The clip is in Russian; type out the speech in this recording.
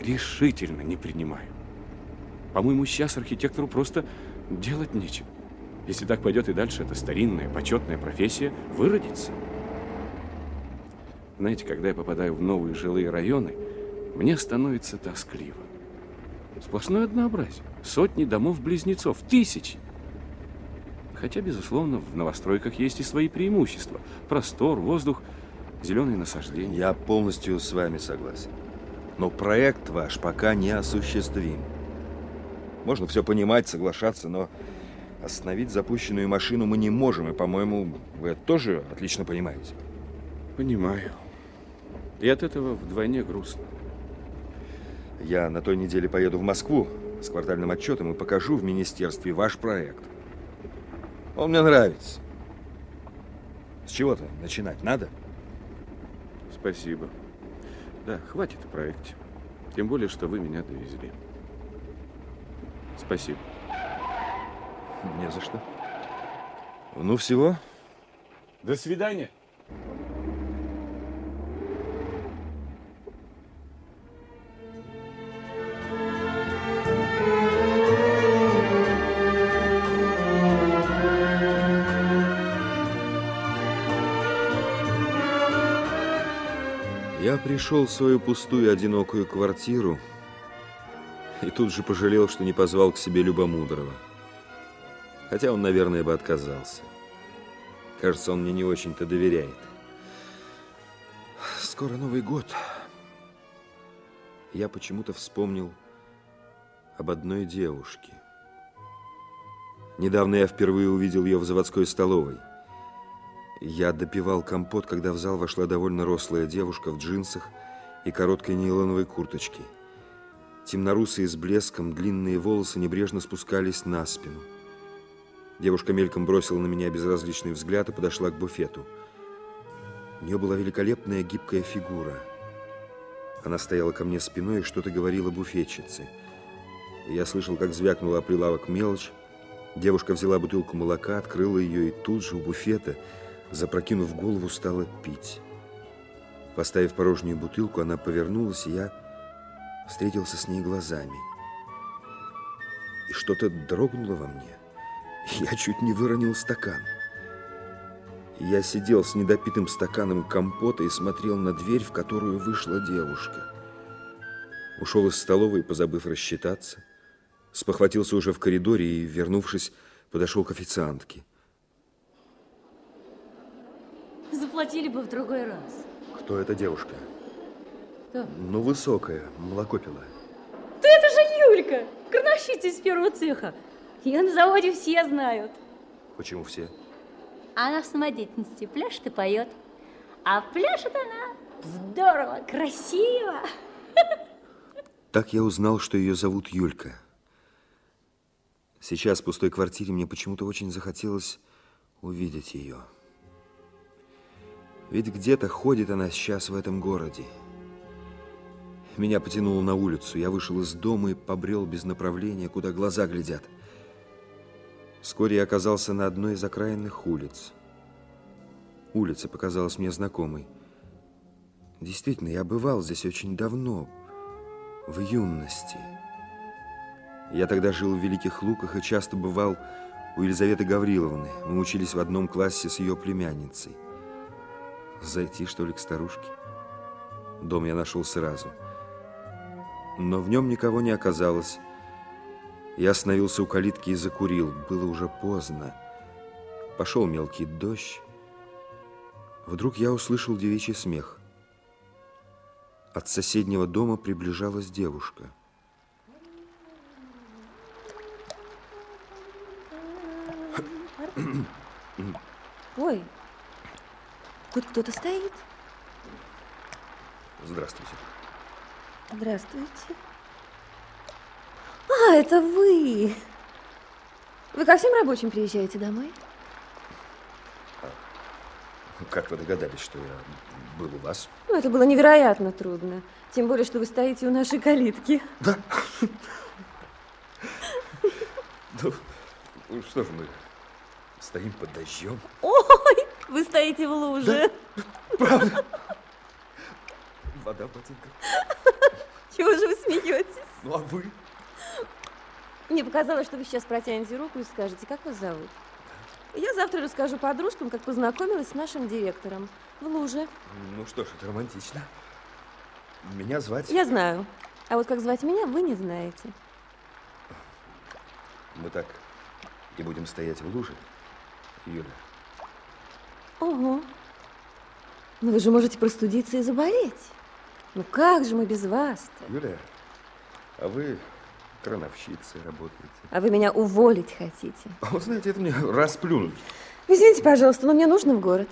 решительно не принимаю. По-моему, сейчас архитектору просто делать нечего. Если так пойдет и дальше, эта старинная, почетная профессия выродится. Знаете, когда я попадаю в новые жилые районы, мне становится тоскливо. Сплошное однообразие. Сотни домов-близнецов, тысячи. Хотя, безусловно, в новостройках есть и свои преимущества. Простор, воздух, зеленые насаждения. Я полностью с вами согласен. Но проект ваш пока не осуществим. Можно все понимать, соглашаться, но остановить запущенную машину мы не можем. И, по-моему, вы это тоже отлично понимаете. Понимаю. И от этого вдвойне грустно. Я на той неделе поеду в Москву с квартальным отчетом и покажу в министерстве ваш проект. Он мне нравится. С чего-то начинать надо? Спасибо. Да, хватит о проекте. Тем более, что вы меня довезли. Спасибо. Не за что. Ну, всего. До свидания. Я пришел в свою пустую одинокую квартиру и тут же пожалел, что не позвал к себе Любомудрого. Хотя он, наверное, бы отказался. Кажется, он мне не очень-то доверяет. Скоро Новый год. Я почему-то вспомнил об одной девушке. Недавно я впервые увидел ее в заводской столовой. Я допивал компот, когда в зал вошла довольно рослая девушка в джинсах и короткой нейлоновой курточке. Темнорусые с блеском, длинные волосы небрежно спускались на спину. Девушка мельком бросила на меня безразличный взгляд и подошла к буфету. У нее была великолепная гибкая фигура. Она стояла ко мне спиной и что-то говорила буфетчице. Я слышал, как звякнула прилавок мелочь. Девушка взяла бутылку молока, открыла ее и тут же у буфета – запрокинув голову, стала пить. Поставив порожнюю бутылку, она повернулась, и я встретился с ней глазами. И что-то дрогнуло во мне. Я чуть не выронил стакан. Я сидел с недопитым стаканом компота и смотрел на дверь, в которую вышла девушка. Ушел из столовой, позабыв рассчитаться. Спохватился уже в коридоре и, вернувшись, подошел к официантке. Заплатили бы в другой раз. Кто эта девушка? Кто? Ну, высокая, молоко пила. Да это же Юлька, крановщица из первого цеха. Ее на заводе все знают. Почему все? Она в самодеятельности пляшет и поет. А пляшет она здорово, красиво. Так я узнал, что ее зовут Юлька. Сейчас в пустой квартире мне почему-то очень захотелось увидеть ее. Ведь где-то ходит она сейчас в этом городе. Меня потянуло на улицу. Я вышел из дома и побрел без направления, куда глаза глядят. Вскоре я оказался на одной из окраинных улиц. Улица показалась мне знакомой. Действительно, я бывал здесь очень давно, в юности. Я тогда жил в Великих Луках и часто бывал у Елизаветы Гавриловны. Мы учились в одном классе с ее племянницей. Зайти, что ли, к старушке? Дом я нашел сразу. Но в нем никого не оказалось. Я остановился у калитки и закурил. Было уже поздно. Пошел мелкий дождь. Вдруг я услышал девичий смех. От соседнего дома приближалась девушка. Ой, Тут кто-то стоит. Здравствуйте. Здравствуйте. А, это вы. Вы ко всем рабочим приезжаете домой? Как вы догадались, что я был у вас? Ну, это было невероятно трудно. Тем более, что вы стоите у нашей калитки. Да. Ну, что же мы стоим под дождем? Ой, вы стоите в луже. Да, правда. Вода в ботинках. Чего же вы смеетесь? Ну, а вы? Мне показалось, что вы сейчас протянете руку и скажете, как вас зовут. Я завтра расскажу подружкам, как познакомилась с нашим директором в луже. Ну что ж, это романтично. Меня звать... Я знаю. А вот как звать меня, вы не знаете. Мы так и будем стоять в луже, Юля. Ого. Но вы же можете простудиться и заболеть. Ну как же мы без вас-то? Юля, а вы крановщицей работаете. А вы меня уволить хотите? А вы знаете, это мне расплюнуть. Извините, пожалуйста, но мне нужно в город.